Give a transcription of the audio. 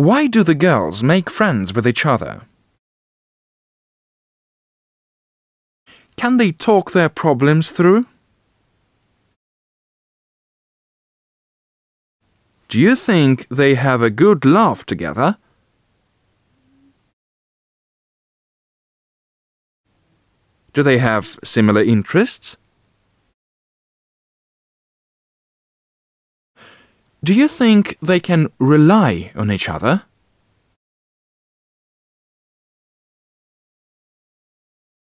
Why do the girls make friends with each other? Can they talk their problems through? Do you think they have a good laugh together? Do they have similar interests? Do you think they can rely on each other?